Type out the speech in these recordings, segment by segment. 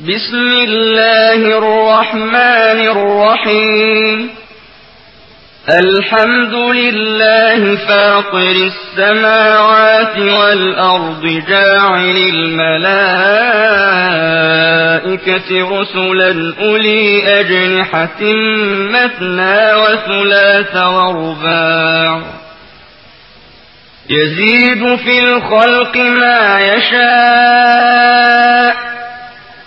بسم الله الرحمن الرحيم. الحمد لله فاطر السماوات والأرض جاعل الملائكة رسلا أولي أجنحة مثنى وثلاث ورباع. يزيد في الخلق ما يشاء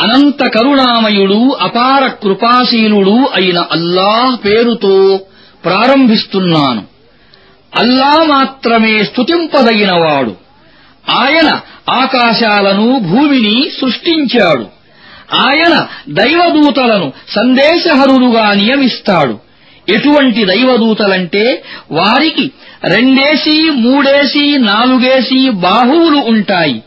అనంత కరుణామయుడు అపార కృపాశీలుడు అయిన అల్లాహ్ పేరుతో ప్రారంభిస్తున్నాను. అల్లా మాత్రమే స్తుతింపదగినవాడు. ఆయన ఆకాశాలను భూమిని సృష్టించాడు. ఆయన దైవదూతలను సందేశహరులుగా నియమిస్తాడు. ఎటువంటి దైవదూతలంటే వారికి రెండేసి మూడేసి నాలుగేసి బాహువులు ఉంటాయి.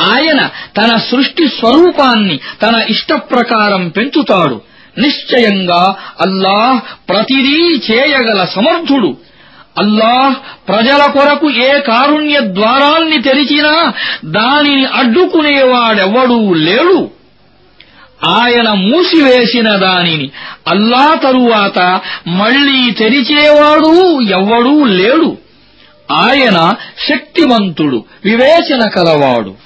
ఆయన తన సృష్టి స్వరూపాన్ని తన ఇష్టప్రకారం పెంచుతాడు. నిశ్చయంగా అల్లాహ్ ప్రతిదీ చేయగల సమర్థుడు. అల్లాహ్ ప్రజల కొరకు ఏ కారుణ్య ద్వారాల్ని తెరిచినా దానిని అడ్డుకునేవాడెవ్వడూ లేడు. ఆయన మూసివేసిన దానిని అల్లా తరువాత మళ్ళీ తెరిచేవాడు ఎవ్వడూ లేడు. ఆయన శక్తివంతుడు వివేచన కలవాడు.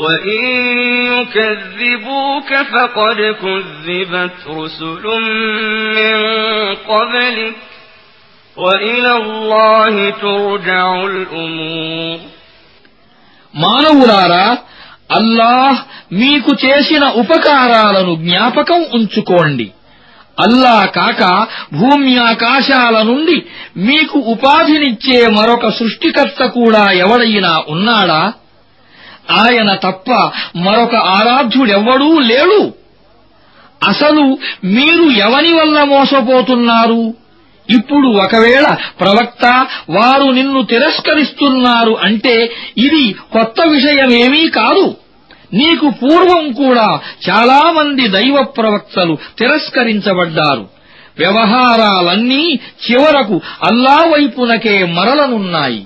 وإن يكذبوك فقد كذبت رسل من قبلك وإلى الله ترجع الأمور మానవులారా అల్లాహ్ మీకు చేసిన ఉపకారాలను జ్ఞాపకం ఉంచుకోండి అల్లా కాక భూమి ఆకాశాల నుండి మీకు ఉపాధినిచ్చే మరొక సృష్టికర్త కూడా ఎవడైనా ఉన్నాడా ఆయన తప్ప మరొక ఆరాధ్యుడెవ్వడూ లేడు. అసలు మీరు ఎవని వల్ల మోసపోతున్నారు? ఇప్పుడు ఒకవేళ ప్రవక్త వారు నిన్ను తిరస్కరిస్తున్నారు అంటే ఇది కొత్త విషయమేమీ కాదు. నీకు పూర్వం కూడా చాలామంది దైవ ప్రవక్తలు తిరస్కరించబడ్డారు. వ్యవహారాలన్నీ చివరకు అల్లా వైపునకే మరలనున్నాయి.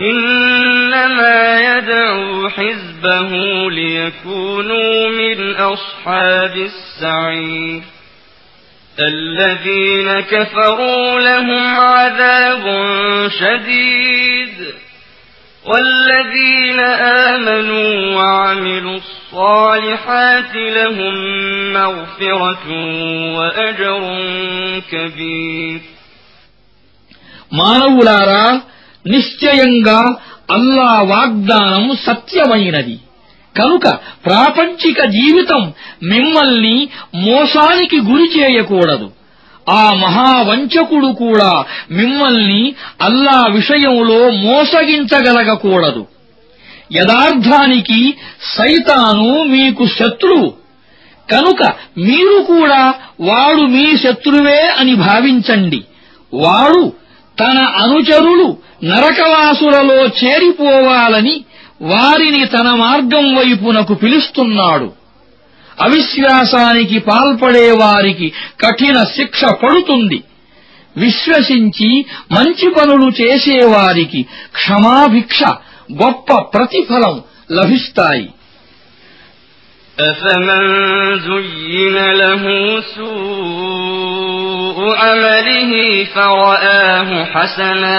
إنما يدعو حزبه ليكونوا من أصحاب السعير الذين كفروا لهم عذاب شديد والذين آمنوا وعملوا الصالحات لهم مغفرة وأجر كبير మానవులారా నిశ్చయంగా అల్లా వాగ్దానం సత్యమైనది. కనుక ప్రాపంచిక జీవితం మిమ్మల్ని మోసానికి గురి చేయకూడదు. ఆ మహావంచకుడు కూడా మిమ్మల్ని అల్లా విషయంలో మోసగించగలగకూడదు. యథార్థానికి సైతాను మీకు శత్రువు. కనుక మీరు కూడా వాడు మీ శత్రువే అని భావించండి. వాడు తన అనుచరులు నరకవాసులలో చేరిపోవాలని వారిని తన మార్గం వైపునకు పిలుస్తున్నాడు అవిశ్వాసానికి పాల్పడే వారికి కఠిన శిక్ష పడుతుంది విశ్వసించి మంచి పనులు చేసేవారికి క్షమాభిక్ష గొప్ప ప్రతిఫలం లభిస్తాయి أفمن زين له سوء عمله فرآه حسنا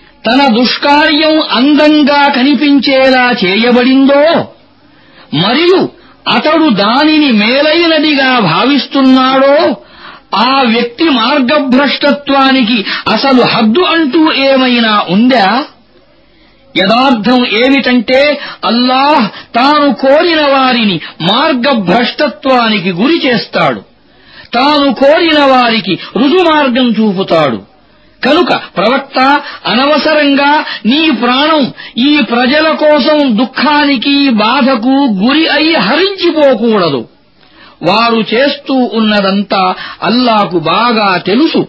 తన దుష్కార్యం అందంగా కనిపించేలా చేయబడిందో మరియు అతడు దానిని మేలైనదిగా భావిస్తున్నాడో ఆ వ్యక్తి మార్గభ్రష్టత్వానికి అసలు హద్దు అంటూ ఏమైనా ఉందా? యదార్థం ఏమిటంటే అల్లాహ్ తాను కోరిన వారిని మార్గభ్రష్టత్వానికి గురి చేస్తాడు. తాను కోరిన వారికి రుజుమార్గం చూపుతాడు. కనుక ప్రవక్త అనవసరంగా నీ ప్రాణం ఈ ప్రజల కోసం దుఃఖానికి బాధకు గురి అయి హరించిపోకూడదు. వారు చేస్తూ ఉన్నదంతా అల్లాకు బాగా తెలుసు.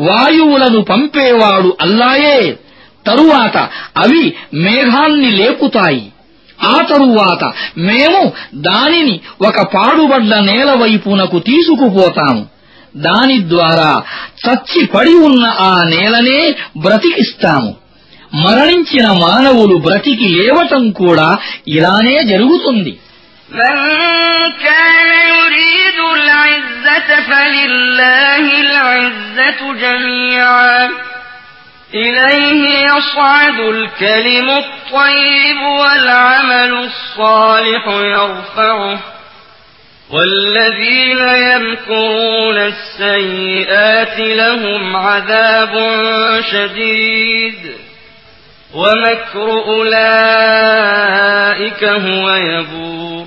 వాయువులను పంపేవాడు అల్లాయే. తరువాత అవి మేఘాన్ని లేపుతాయి. ఆ తరువాత మేము దానిని ఒక పాడుబడ్డ నేల వైపునకు తీసుకుపోతాము. దాని ద్వారా చచ్చి పడి ఉన్న ఆ నేలనే బ్రతికిస్తాము మరణించిన మానవులు బ్రతికి లేవటం కూడా ఇలానే జరుగుతుంది من كان يريد العزة فلله العزة جميعا إليه يصعد الكلم الطيب والعمل الصالح يرفعه والذين يمكرون السيئات لهم عذاب شديد ومكر أولئك هو يبور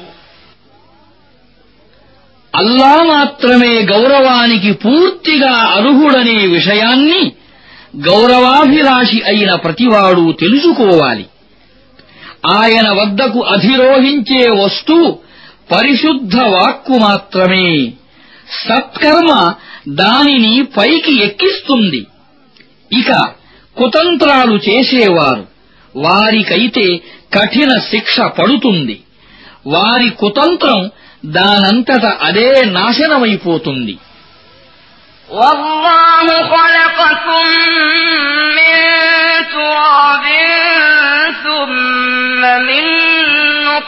అల్లా మాత్రమే గౌరవానికి పూర్తిగా అర్హుడనే విషయాన్ని గౌరవాభిలాషి అయిన ప్రతివాడు తెలుసుకోవాలి ఆయన వద్దకు అధిరోహించే వస్తువు పరిశుద్ధ వాక్కు మాత్రమే సత్కర్మ దానిని పైకి ఎక్కిస్తుంది ఇక కుతంత్రాలు చేసేవారు వారికైతే కఠిన శిక్ష పడుతుంది వారి కుతంత్రం దానంతట అదే నాశనమైపోతుంది والله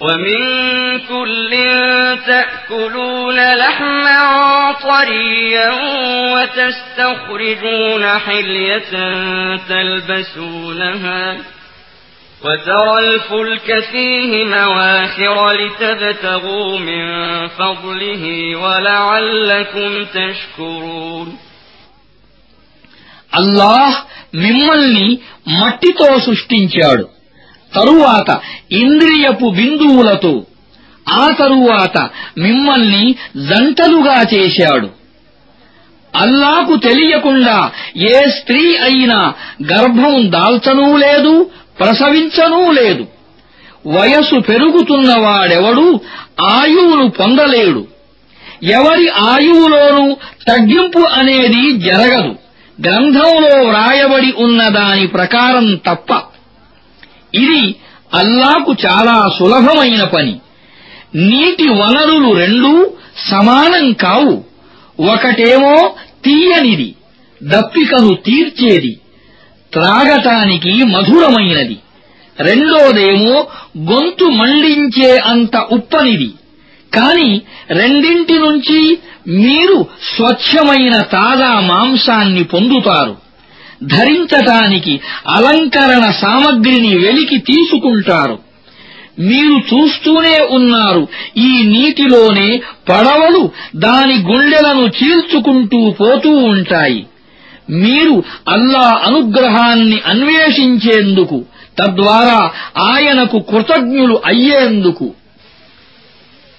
ومن كل تأكلون لحما طريا وتستخرجون حلية تلبسونها وترى الفلك فيه مواخر لتبتغوا من فضله ولعلكم تشكرون అల్లాహ్ మిమ్మల్ని మట్టితో సృష్టించాడు తరువాత ఇంద్రియపు బిందువులతో ఆ తరువాత మిమ్మల్ని జంటలుగా చేశాడు. అల్లాకు తెలియకుండా ఏ స్త్రీ అయినా గర్భం దాల్చనూ లేదు ప్రసవించనూ లేదు. వయసు పెరుగుతున్నవాడెవడూ? ఆయువును పొందలేడు. ఎవరి ఆయువులోనూ తగ్గింపు అనేది జరగదు. గ్రంథంలో వ్రాయబడి ఉన్న దాని ప్రకారం తప్ప. ఇది అల్లాకు చాలా సులభమైన పని. నీటి వనరులు రెండూ సమానం కావు. ఒకటేమో తీయనిది దప్పికను తీర్చేది త్రాగటానికి మధురమైనది. రెండోదేమో గొంతు మండించే అంత ఉప్పనిది. కాని రెండింటి నుంచి మీరు స్వచ్ఛమైన తాజా మాంసాన్ని పొందుతారు. ధరించటానికి అలంకరణ సామగ్రిని వెలికి తీసుకుంటారు. మీరు చూస్తూనే ఉన్నారు ఈ నీటిలోనే పడవలు దాని గుండెలను చీల్చుకుంటూ పోతూ ఉంటాయి. మీరు అల్లా అనుగ్రహాన్ని అన్వేషించేందుకు తద్వారా ఆయనకు కృతజ్ఞులు అయ్యేందుకు.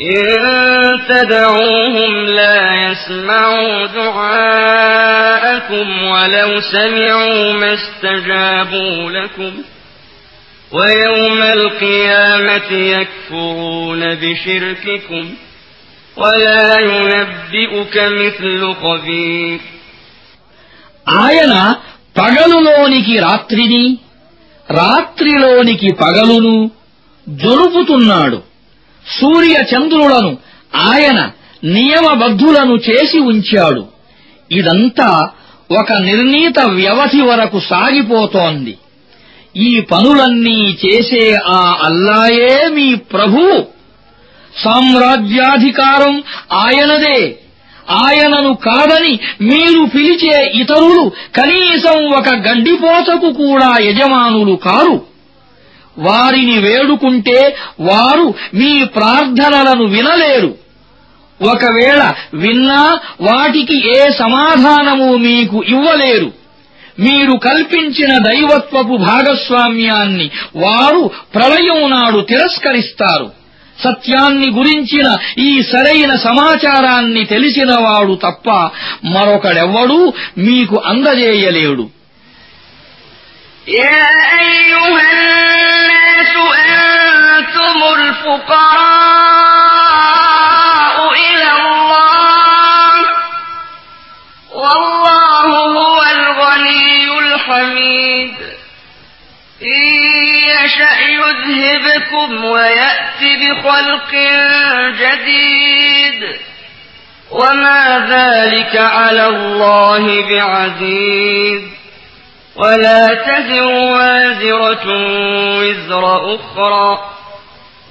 إن تدعوهم لا يسمعوا دعاءكم ولو سمعوا ما استجابوا لكم ويوم القيامة يكفرون بشرككم ولا ينبئك مثل خبير ఆయన పగలులోనికి రాత్రిని రాత్రిలోనికి పగలును జరుపుతున్నాడు సూర్య చంద్రులను ఆయన నియమబద్ధులను చేసి ఉంచాడు. ఇదంతా ఒక నిర్ణీత వ్యవధి వరకు సాగిపోతోంది. ఈ పనులన్నీ చేసే ఆ అల్లాయే మీ ప్రభువు సామ్రాజ్యాధికారం ఆయనదే. ఆయనను కాదని మీరు పిలిచే ఇతరులు కనీసం ఒక గడ్డిపోతకు కూడా యజమానులు కారు. వారిని వేడుకుంటే వారు మీ ప్రార్థనలను వినలేరు ఒకవేళ విన్నా వాటికి ఏ సమాధానము మీకు ఇవ్వలేరు మీరు కల్పించిన దైవత్వపు భాగస్వామ్యాన్ని వారు ప్రళయం నాడు తిరస్కరిస్తారు సత్యాన్ని గురించిన ఈ సరైన సమాచారాన్ని తెలిసినవాడు తప్ప మరొకడెవ్వడూ మీకు అందజేయలేడు يا أيها الناس أنتم الفقراء إلى الله. والله هو الغني الحميد. إن يشأ يذهبكم ويأت بخلق جديد. وما ذلك على الله بعزيز. ولا تزر وازرة وزر أخرى.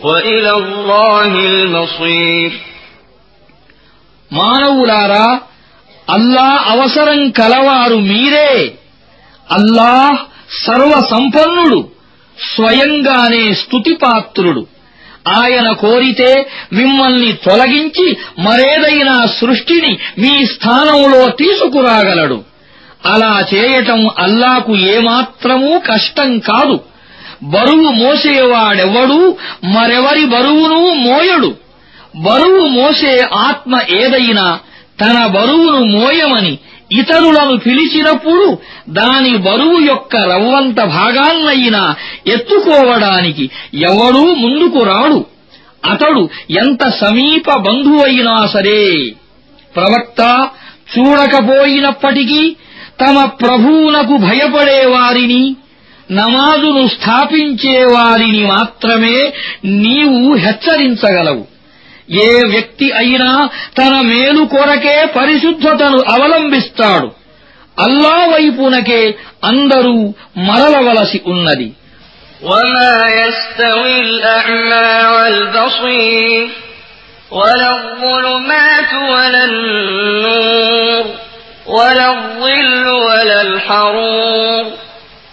وإلى الله المصير మానవులారా అల్లా అవసరం కలవారు మీరే అల్లాహ్ సర్వ సంపన్నుడు స్వయంగానే స్తుతిపాత్రుడు ఆయన కోరితే మిమ్మల్ని తొలగించి మరేదైనా సృష్టిని మీ స్థానంలో తీసుకురాగలడు అలా చేయటం అల్లాకు ఏమాత్రమూ కష్టం కాదు బరువు మోసేవాడెవడూ? మరెవరి బరువును మోయడు? బరువు మోసే ఆత్మ ఏదైనా తన బరువును మోయమని ఇతరులను పిలిచినప్పుడు దాని బరువు యొక్క రవ్వంత భాగాన్నయినా ఎత్తుకోవడానికి ఎవడూ ముందుకు రాడు. అతడు ఎంత సమీప బంధువైనా సరే ప్రవక్త చూడకపోయినప్పటికీ తమ ప్రభువునకు భయపడే వారిని నమాజును స్థాపించే వారిని మాత్రమే నీవు హెచ్చరించగలవు ఏ వ్యక్తి అయినా తన మేలు కొరకే పరిశుద్ధతను అవలంబిస్తాడు అల్లా వైపునకే అందరూ మరలవలసి ఉన్నది وما يستوي الأعمى والبصير ولا الظلمات ولا النور ولا الظل ولا الحرور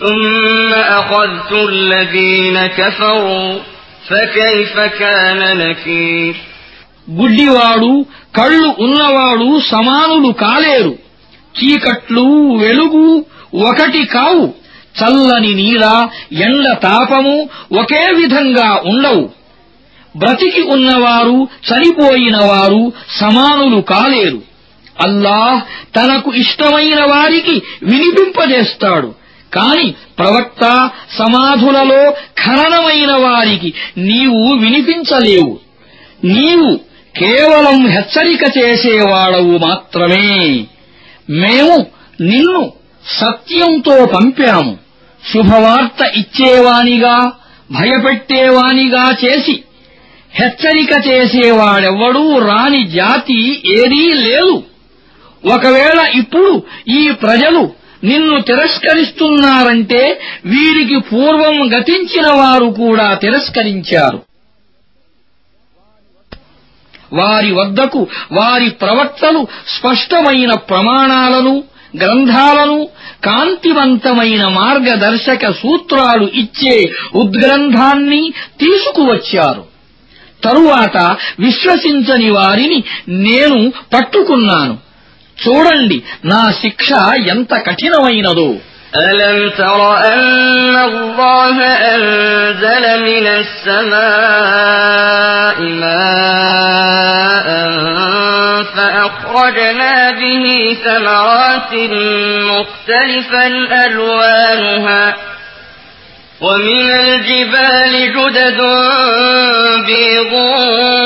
ثم أخذت الذين كفروا فكيف كان نكير గుడ్డివాడు కళ్ళు ఉన్నవాడు సమానులు కాలేరు చీకట్లు వెలుగు ఒకటి కావు చల్లని నీడ ఎండ తాపము ఒకే విధంగా ఉండవు బ్రతికి ఉన్నవారు చనిపోయిన వారు సమానులు కాలేరు అల్లాహ్ తనకు ఇష్టమైన వారికి వినిపింపజేస్తాడు కాని ప్రవక్త సమాధులలో ఖననమైన వారికి నీవు వినిపించలేవు. నీవు కేవలం హెచ్చరిక చేసేవాడవు మాత్రమే. మేము నిన్ను సత్యంతో పంపాము. శుభవార్త ఇచ్చేవానిగా భయపెట్టేవానిగా చేసి హెచ్చరిక చేసేవాడెవ్వడూ రాని జాతి ఏదీ లేదు. ఒకవేళ ఇప్పుడు ఈ ప్రజలు నిన్ను తిరస్కరిస్తున్నారంటే వీరికి పూర్వం గతించిన వారు కూడా తిరస్కరించారు. వారి వద్దకు వారి ప్రవక్తలు స్పష్టమైన ప్రమాణాలను గ్రంథాలను కాంతివంతమైన మార్గదర్శక సూత్రాలు ఇచ్చే ఉద్గ్రంథాన్ని తీసుకువచ్చారు. తరువాత విశ్వసించని వారిని నేను పట్టుకున్నాను. చూడండి నా శిక్ష ఎంత కఠినమైనదో ألم تر أن الله أنزل من السماء ماء فأخرجنا به ثمرات مختلفا ألوانها ومن الجبال جدد بيض وحمر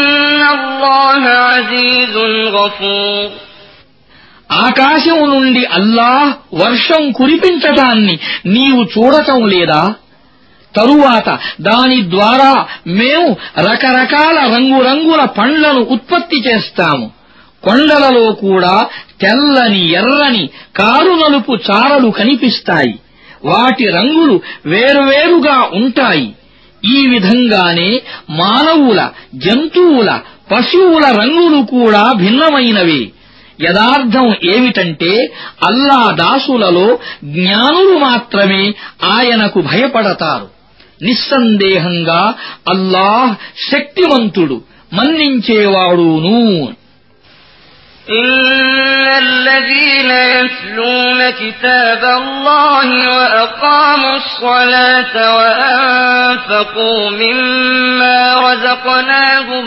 ఆకాశం నుండి అల్లాహ్ వర్షం కురిపించటాన్ని నీవు చూడటం లేదా? తరువాత దాని ద్వారా మేము రకరకాల రంగురంగుల పండ్లను ఉత్పత్తి చేస్తాము. కొండలలో కూడా తెల్లని ఎర్రని కారు నలుపు చారలు కనిపిస్తాయి. వాటి రంగులు వేరువేరుగా ఉంటాయి. ఈ విధంగానే మానవుల జంతువుల పశువుల రంగులు కూడా భిన్నమైనవే యదార్థం ఏమిటంటే అల్లా దాసులలో జ్ఞానులు మాత్రమే ఆయనకు భయపడతారు నిస్సందేహంగా అల్లాహ్ శక్తివంతుడు మన్నించేవాడును إن الذين يتلون كتاب الله وأقاموا الصلاة وأنفقوا مما رزقناهم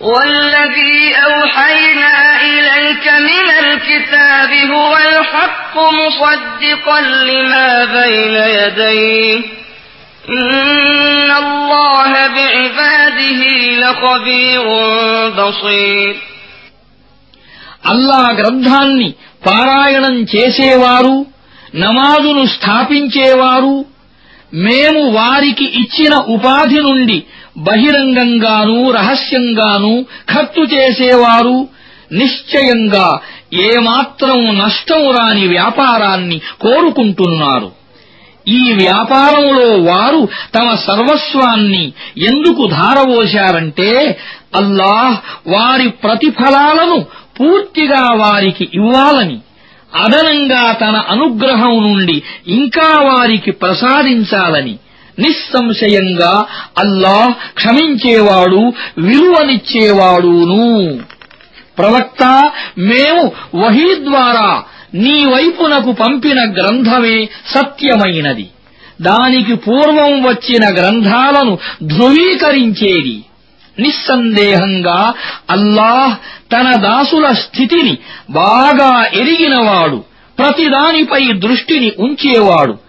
والذي أوحينا إليك من الكتاب هو الحق مصدقا لما بين يديه إن الله بعباده لخبير بصير అల్లా గ్రంథాన్ని పారాయణం చేసేవారు నమాజును స్థాపించేవారు మేము వారికి ఇచ్చిన ఉపాధి నుండి బహిరంగంగానూ రహస్యంగానూ ఖర్చు చేసేవారు నిశ్చయంగా ఏమాత్రం నష్టం రాని వ్యాపారాన్ని కోరుకుంటున్నారు. ఈ వ్యాపారంలో వారు తమ సర్వస్వాన్ని ఎందుకు ధారవోశారంటే అల్లాహ్ వారి ప్రతిఫలాలను పూర్తిగా వారికి ఇవ్వాలని అదనంగా తన అనుగ్రహం నుండి ఇంకా వారికి ప్రసాదించాలని నిస్సంశయంగా అల్లాహ్ క్షమించేవాడు విలువనిచ్చేవాడును. ప్రవక్త మేము వహీ ద్వారా నీ వైపునకు పంపిన గ్రంథమే సత్యమైనది. దానికి పూర్వం వచ్చిన గ్రంథాలను ధృవీకరించేది. నిస్సందేహంగా అల్లాహ్ తన దాసుల స్థితిని బాగా ఎరిగినవాడు ప్రతిదానిపై దృష్టిని ఉంచేవాడు.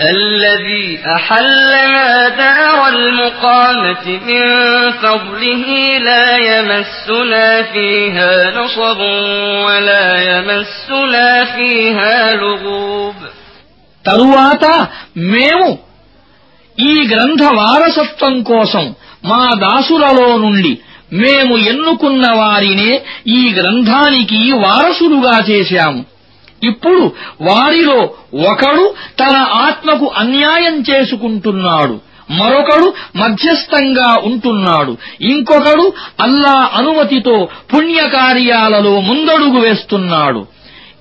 الذي أحلنا دار المقامة من فضله لا يمسنا فيها نصب ولا يمسنا فيها لغوب తరువాత మేము ఈ గ్రంథ వారసత్వం కోసం మా దాసులలో నుండి మేము ఎన్నుకున్న వారినే ఈ గ్రంథానికి వారసులుగా చేశాము ఇప్పుడు వారిలో ఒకడు తన ఆత్మకు అన్యాయం చేసుకుంటున్నాడు. మరొకడు మధ్యస్థంగా ఉంటున్నాడు. ఇంకొకడు అల్లా అనుమతితో పుణ్యకార్యాలలో ముందడుగు వేస్తున్నాడు.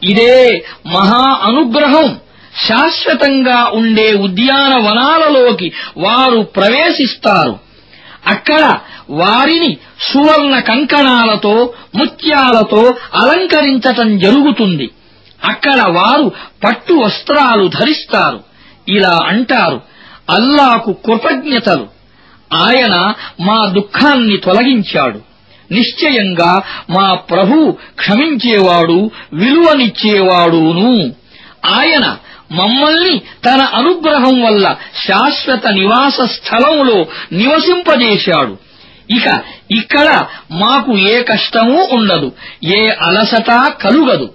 ఇదే మహా అనుగ్రహం. శాశ్వతంగా ఉండే ఉద్యానవనాలలోకి వారు ప్రవేశిస్తారు. అక్కడ వారిని సువర్ణ కంకణాలతో ముత్యాలతో అలంకరించటం జరుగుతుంది. అక్కడ వారు పట్టు వస్త్రాలు ధరిస్తారు. ఇలా అంటారు. అల్లాకు కృతజ్ఞతలు. ఆయన మా దుఃఖాన్ని తొలగించాడు. నిశ్చయంగా మా ప్రభు క్షమించేవాడు విలువనిచ్చేవాడును. ఆయన మమ్మల్ని తన అనుగ్రహం వల్ల శాశ్వత నివాస స్థలంలో నివసింపజేశాడు. ఇక ఇక్కడ మాకు ఏ కష్టమూ ఉండదు ఏ అలసట కలుగదు.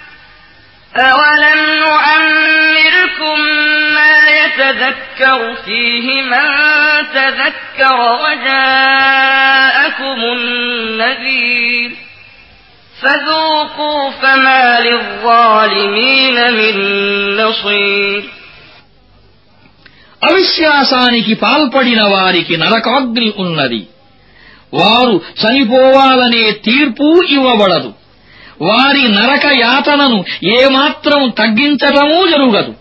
أولم نعمركم ما يتذكر فيه من تذكر وجاءكم النذير فذوقوا فما للظالمين من نصير అవిశ్వాసానికి పాల్పడిన వారికి నరకాగ్ని ఉన్నది వారు చనిపోవాలనే తీర్పు ఇవ్వబడదు వారి నరక యాతనను ఏమాత్రం తగ్గించటమూ జరుగదు.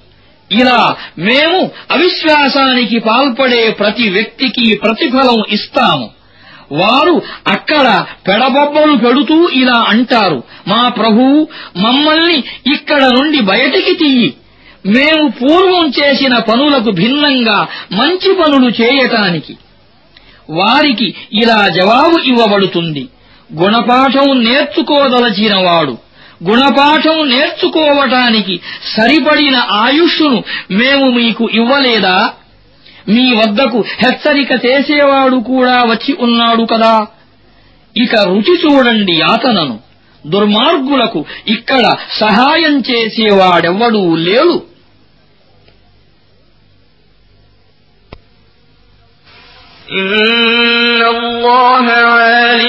ఇలా మేము అవిశ్వాసానికి పాల్పడే ప్రతి వ్యక్తికి ప్రతిఫలం ఇస్తాము. వారు అక్కడ పెడబొబ్బలు పెడుతూ ఇలా అంటారు మా ప్రభువు మమ్మల్ని ఇక్కడ నుండి బయటికి తీయి. మేము పూర్వం చేసిన పనులకు భిన్నంగా మంచి పనులు చేయటానికి. వారికి ఇలా జవాబు ఇవ్వబడుతుంది. గుణపాఠం నేర్చుకోదలచినవాడు గుణపాఠం నేర్చుకోవటానికి సరిపడిన ఆయుష్ను మేము మీకు ఇవ్వలేదా మీ వద్దకు హెచ్చరిక చేసేవాడు కూడా వచ్చి ఉన్నాడు కదా ఇక రుచి చూడండి యాతనను దుర్మార్గులకు ఇక్కడ సహాయం చేసేవాడెవ్వడూ లేడు إن الله عالم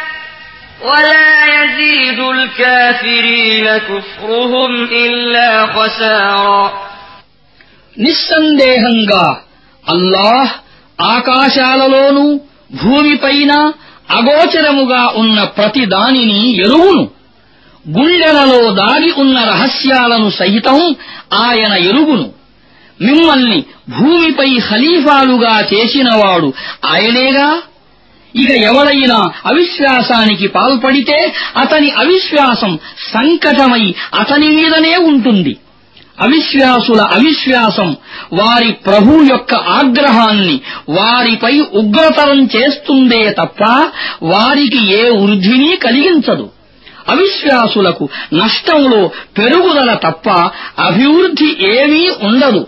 ولا يزيد الكافرين كفرهم إلا خسارا నిస్సందేహంగా అల్లాహ్ ఆకాశాలలోనూ భూమిపైన అగోచరముగా ఉన్న ప్రతి దానిని ఎరువును గుండెలలో దాగి ఉన్న రహస్యాలను సహితం ఆయన ఎరుగును మిమ్మల్ని భూమిపై ఖలీఫాలుగా చేసినవాడు ఆయనేగా ఇక ఎవడైనా అవిశ్వాసానికి పాల్పడితే అతని అవిశ్వాసం సంకటమై అతని మీదనే ఉంటుంది. అవిశ్వాసుల అవిశ్వాసం వారి ప్రభు యొక్క ఆగ్రహాన్ని వారిపై ఉగ్రతరం చేస్తుందే తప్ప వారికి ఏ వృద్ధిని కలిగించదు. అవిశ్వాసులకు నష్టంలో పెరుగుదల తప్ప అభివృద్ధి ఏమీ ఉండదు.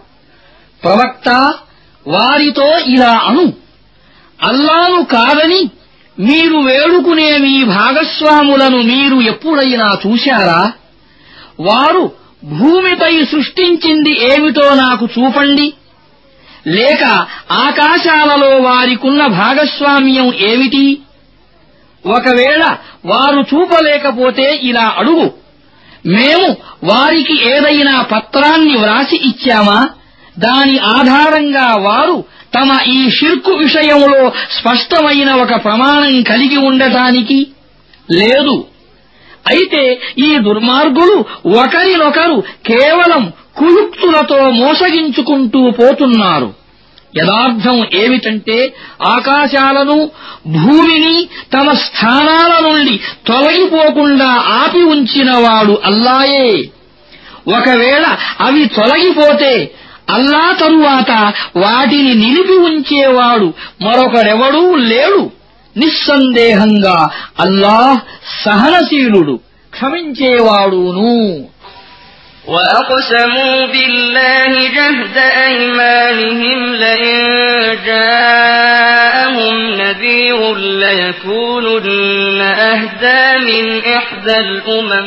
ప్రవక్త వారితో ఇలా అను. అల్లాను కాదని మీరు వేడుకునే మీ భాగస్వాములను మీరు ఎప్పుడైనా చూశారా? వారు భూమిపై సృష్టించింది ఏమిటో నాకు చూపండి. లేక ఆకాశాలలో వారికున్న భాగస్వామ్యం ఏమిటి? ఒకవేళ వారు చూపలేకపోతే ఇలా అడుగు. మేము వారికి ఏదైనా పత్రాన్ని వ్రాసి ఇచ్చామా? దాని ఆధారంగా వారు తమ ఈ షిర్కు విషయంలో స్పష్టమైన ఒక ప్రమాణం కలిగి ఉండటానికి లేదు. అయితే ఈ దుర్మార్గులు ఒకరినొకరు కేవలం కుయుక్తులతో మోసగించుకుంటూ పోతున్నారు. యథార్థం ఏమిటంటే ఆకాశాలను భూమిని తమ స్థానాల నుండి తొలగిపోకుండా ఆపి ఉంచినవాడు అల్లాయే. ఒకవేళ అవి తొలగిపోతే అల్లా తరువాత వాటిని నిలిపి ఉంచేవాడు మరొకరెవడూ లేడు నిస్సందేహంగా అల్లాహ్ సహనశీలుడు క్షమించేవాడును وأقسموا بالله جهد أيمانهم لئن جاءهم نذير ليكونن أهدى من إحدى الأمم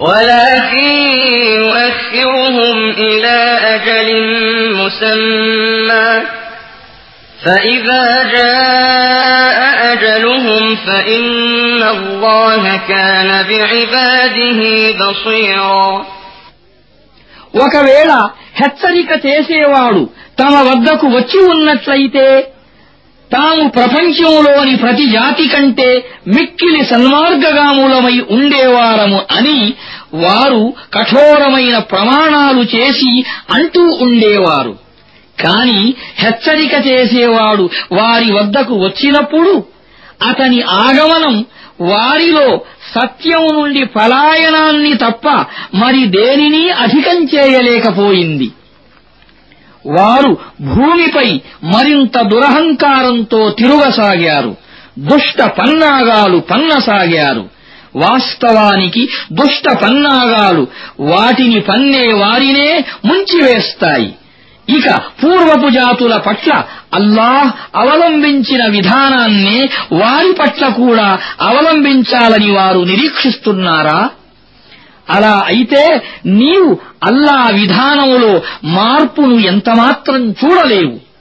ولكن يؤخرهم إلى أجل مسمى فإذا جاء أجلهم فإن الله كان بعباده بصيرا ఒకవేళ హెచ్చరిక చేసేవాడు తమ వద్దకు వచ్చి ఉన్నట్లయితే తాము ప్రపంచంలోని ప్రతి జాతి కంటే మిక్కిలి సన్మార్గగాములమై ఉండేవారము అని వారు కఠోరమైన ప్రమాణాలు చేసి అంటూ ఉండేవారు. కాని హెచ్చరిక చేసేవాడు వారి వద్దకు వచ్చినప్పుడు అతని ఆగమనం వారిలో సత్యం నుండి పలాయనాన్ని తప్ప మరి దేనిని అధికం చేయలేకపోయింది. వారు భూమిపై మరింత దురహంకారంతో తిరుగసాగారు. దుష్ట పన్నాగాలు పన్నసాగారు. వాస్తవానికి దుష్ట పన్నాగాలు వాటిని పన్నే వారినే ముంచివేస్తాయి. ఇక పూర్వపు జాతుల పట్ల అల్లాహ్ అవలంబించిన విధానాన్నే వారి పట్ల కూడా అవలంబించాలని వారు నిరీక్షిస్తున్నారా? అలా అయితే నీవు అల్లా విధానములో మార్పును ఎంతమాత్రం చూడలేవు.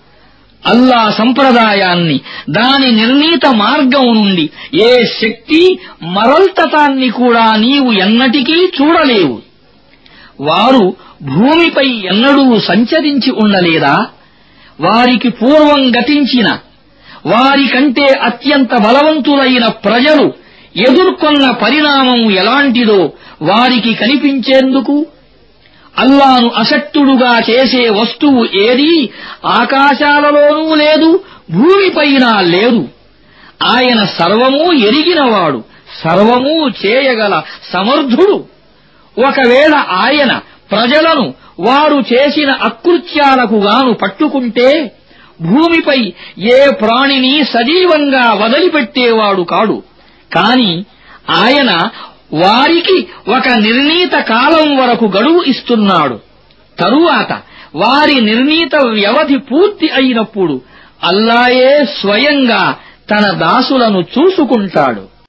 అల్లా సంప్రదాయాన్ని దాని నిర్ణీత మార్గం నుండి ఏ శక్తి మరల్తతాన్ని కూడా నీవు ఎన్నటికీ చూడలేవు. వారు భూమిపై ఎన్నడూ సంచరించి ఉండలేదా? వారికి పూర్వం గతించిన వారికంటే అత్యంత బలవంతులైన ప్రజలు ఎదుర్కొన్న పరిణామం ఎలాంటిదో వారికి కనిపించేందుకు అల్లాను అసట్టుడుగా చేసే వస్తువు ఏదీ ఆకాశాలలోనూ లేదు భూమిపైన లేదు. ఆయన సర్వమూ ఎరిగినవాడు సర్వమూ చేయగల సమర్థుడు. ఒకవేళ ఆయన ప్రజలను వారు చేసిన అకృత్యాలకు గాను పట్టుకుంటే భూమిపై ఏ ప్రాణిని సజీవంగా వదిలిపెట్టేవాడు కాడు. కాని ఆయన వారికి ఒక నిర్ణీత కాలం వరకు గడువు ఇస్తున్నాడు. తరువాత వారి నిర్ణీత వ్యవధి పూర్తి అయినప్పుడు అల్లాయే స్వయంగా తన దాసులను చూసుకుంటాడు.